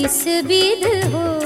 किस विध हो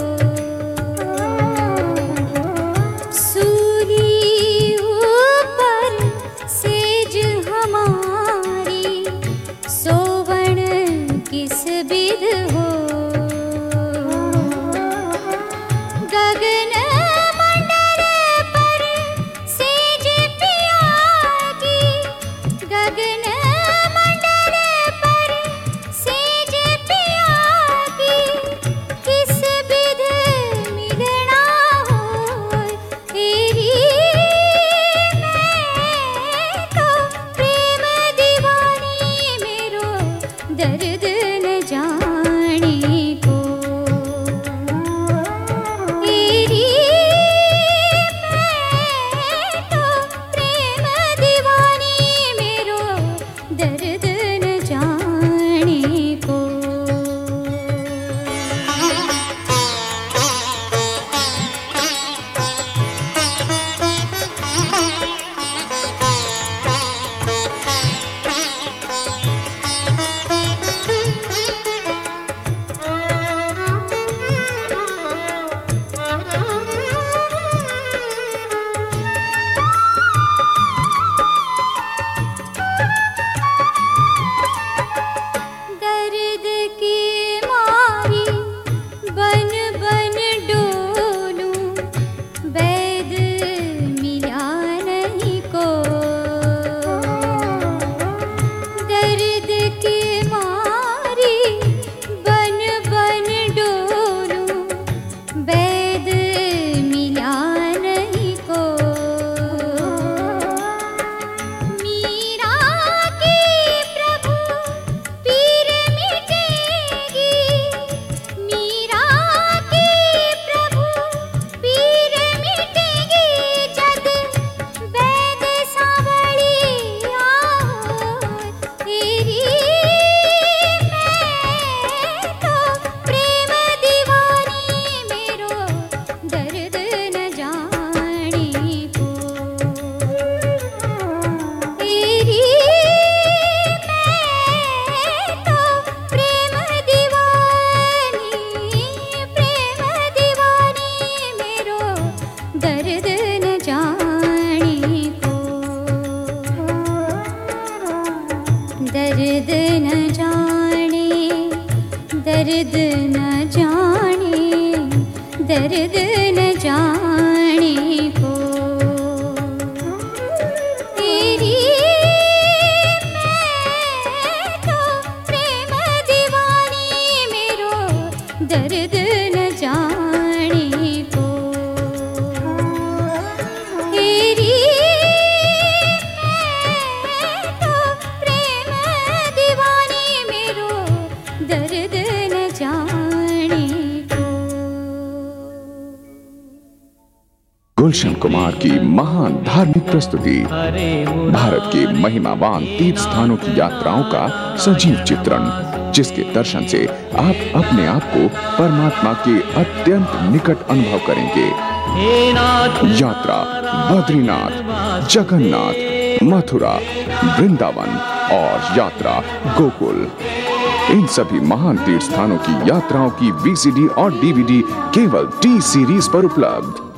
दर्द न जाने दर्द न जाने को। तेरी मैं तो प्रेम दीवानी मेरो दर्द कुमार की महान धार्मिक प्रस्तुति, भारत के महिमावान तीर्थ स्थानों की यात्राओं का सजीव चित्रण, जिसके दर्शन से आप अपने आप को परमात्मा के अत्यंत निकट अनुभव करेंगे। यात्रा, बद्रीनाथ, जगन्नाथ, मथुरा, वृंदावन और यात्रा गोकुल। इन सभी महान तीर्थ स्थानों की यात्राओं की वीसीडी और डीवीडी केवल टी सीरीज़ पर उपलब्ध।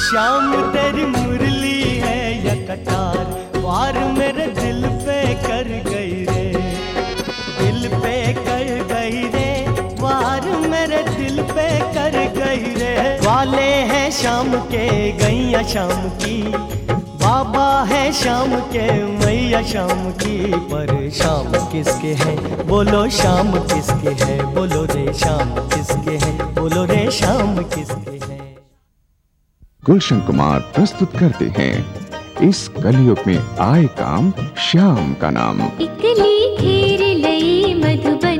शाम तेरी मुरली है या कटार? वार मेरे दिल पे कर गई रे। दिल पे कर गई रे, वार मेरे दिल पे कर गई रे। वाले हैं शाम के गैया शाम की, बाबा है शाम के मैया शाम की। पर शाम किसके है? बोलो शाम किसके है? बोलो रे शाम किसके है? बोलो रे शाम किसके है? गुलशन कुमार प्रस्तुत करते हैं। इस कलयुग में आए काम श्याम का नाम। इकली घेर लई मधुबन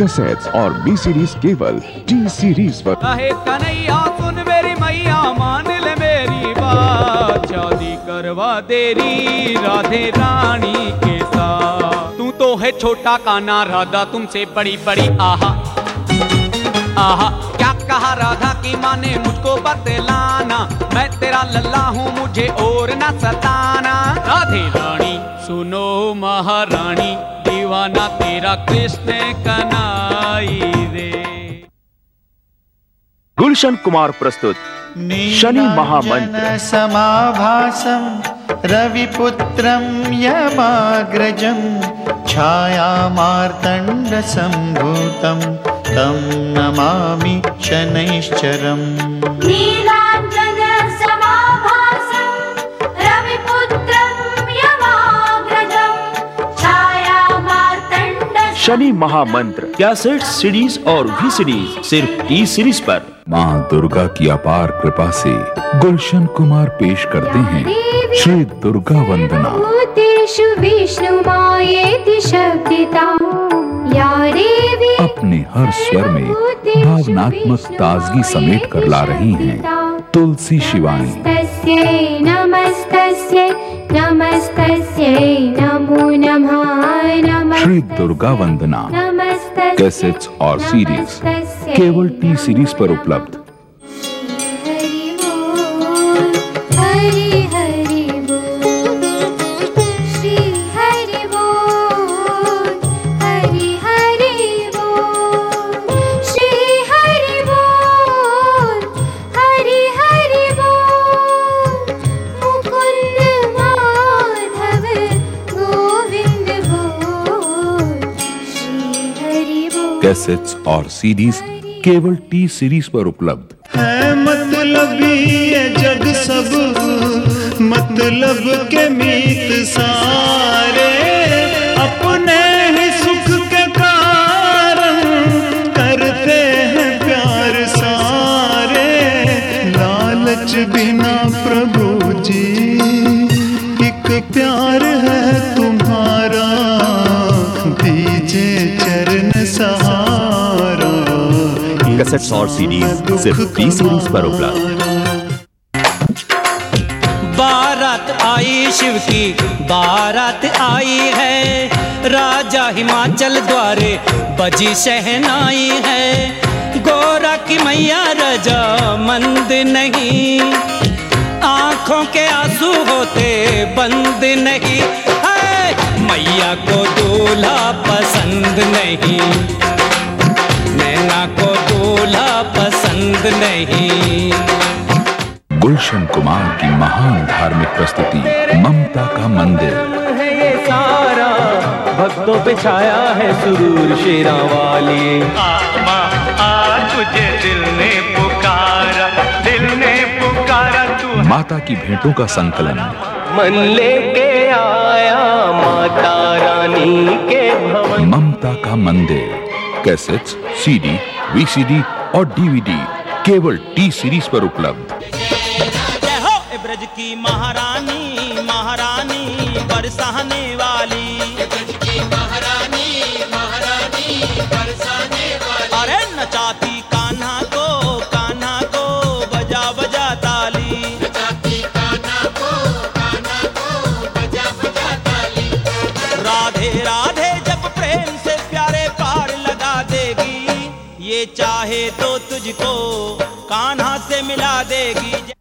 कैसेट्स और बी सीरीज़ केवल टी सीरीज़ पर। कहे, कन्हैया, सुन मेरी मैया, मान ले मेरी बात। शादी करवा तेरी राधे रानी के साथ। तू तो है छोटा काना राधा, तुमसे बड़ी बड़ी आहा। आहा, क्या कहा राधा की माँ ने मुझको बतलाना? मैं तेरा लल्ला हूँ, मुझे और न सताना। राधे रानी, सुनो महारानी दीवाना तेरा कृष्ण कनाई रे गुलशन कुमार प्रस्तुत। शनि महामंत्र। समाभासं रविपुत्रं यमाग्रजं छायामार्तण्डसम्भूतं तं नमामि शनैश्चरम् शनि महामंत्र कैसेट सीडीज और वी सीडीज सिर्फ़ टी सीरीज़ पर। माँ दुर्गा की अपार कृपा से गुलशन कुमार पेश करते हैं श्री दुर्गा वंदना। या अपने हर स्वर में भावनात्मक ताजगी समेट कर ला रही हैं तुलसी शिवानी। तस्यै नमस्तस्यै नमस्तस्यै नमो नमः नमः श्री दुर्गा वंदना। कैसेट्स और सीरीज़ केवल टी सीरीज़ पर उपलब्ध। हरि कैसेट्स और सीरीज़ केवल टी सीरीज़ पर उपलब्ध। है मतलब ये जग सब मतलब के मीत सारे। अपने ही सुख के कारण करते हैं प्यार सारे। लालच बिना कैसेट्स और सीडीज सिर्फ़ टी सीरीज़ पर उपलब्ध। बारात आई शिव की, बारात आई है। राजा हिमाचल द्वारे बजी शहनाई है। गोरा की मैया रजा मंद नहीं। आँखों के आँसू होते बंद नहीं। है, मैया को दूल्हा पसंद नहीं। पसंद नहीं। गुलशन कुमार की महान धार्मिक प्रस्तुति ममता का मंदिर। है ये सारा भक्तों पे छाया है सुरूर शेरा वाली तुझे दिल ने पुकारा दिल ने पुकारा तू माता की भेंटों का संकलन। मन लेके आया माता रानी के भवन। ममता का मंदिर। कैसेट्स सीडी वीसीडी और डीवीडी केवल टी सीरीज़ पर उपलब्ध। ब्रज की महारानी महारानी बरसाने वाली। चाहे तो तुझको कान्हा से मिला देगी।